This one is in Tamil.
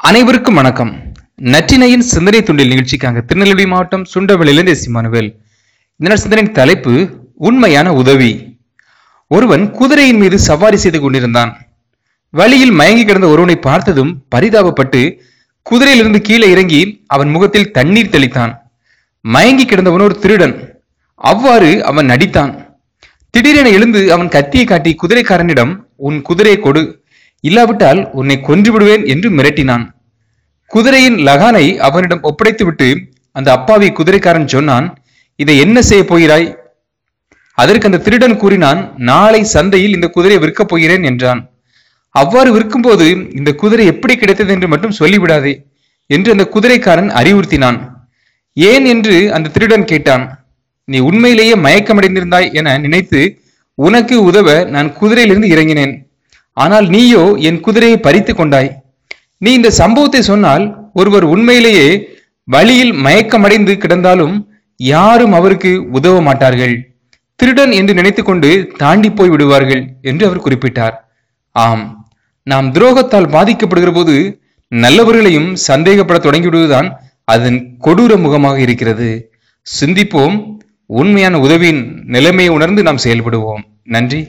அனைவருக்கும் வணக்கம். நற்றினையின் சிந்தனை துண்டில் நிகழ்ச்சிக்காக திருநெல்வேலி மாவட்டம் சுண்டவளிலிருந்து சிமானுவேல் இந்த சிந்தனையின் தலைப்பு உண்மையான உதவி. ஒருவன் குதிரையின் மீது சவாரி செய்து கொண்டிருந்தான். வழியில் மயங்கி கிடந்த ஒருவனை பார்த்ததும் பரிதாபப்பட்டு குதிரையிலிருந்து கீழே இறங்கி அவன் முகத்தில் தண்ணீர் தெளித்தான். மயங்கி கிடந்தவன் ஒரு திருடன். அவ்வாறு அவன் நடித்தான். திடீரென எழுந்து அவன் கத்தியை காட்டி குதிரைக்காரனிடம் உன் குதிரையை கொடு. இல்லாவிட்டால் உன்னை கொன்று விடுவேன் என்று மிரட்டினான். குதிரையின் லகானை அவனிடம் ஒப்படைத்துவிட்டு அந்த அப்பாவி குதிரைக்காரன் சொன்னான் இதை என்ன செய்ய போகிறாய்? அதற்கு அந்த திருடன் கூறினான் நாளை சந்தையில் இந்த குதிரையை விற்கப் போகிறேன் என்றான். அவ்வாறு விற்கும்போது இந்த குதிரை எப்படி கிடைத்தது என்று மட்டும் சொல்லிவிடாதே என்று அந்த குதிரைக்காரன் அறிவுறுத்தினான். ஏன்? என்று அந்த திருடன் கேட்டான். நீ உண்மையிலேயே மயக்கமடைந்திருந்தாய் என நினைத்து உனக்கு உதவ நான் குதிரையிலிருந்து இறங்கினேன். ஆனால் நீயோ என் குதிரையை பறித்து கொண்டாய். நீ இந்த சம்பவத்தை சொன்னால் ஒருவர் உண்மையிலேயே வழியில் மயக்கமடைந்து கிடந்தாலும் யாரும் அவருக்கு உதவ மாட்டார்கள். திருடன் என்று நினைத்துக்கொண்டு தாண்டி போய் விடுவார்கள் என்று அவர் குறிப்பிட்டார். ஆம் நாம் துரோகத்தால் பாதிக்கப்படுகிற போது நல்லவர்களையும் சந்தேகப்பட தொடங்கிவிடுவதுதான் அதன் கொடூர முகமாக இருக்கிறது. சிந்திப்போம் உண்மையான உதவியின் நிலைமையை உணர்ந்து நாம் செயல்படுவோம். நன்றி.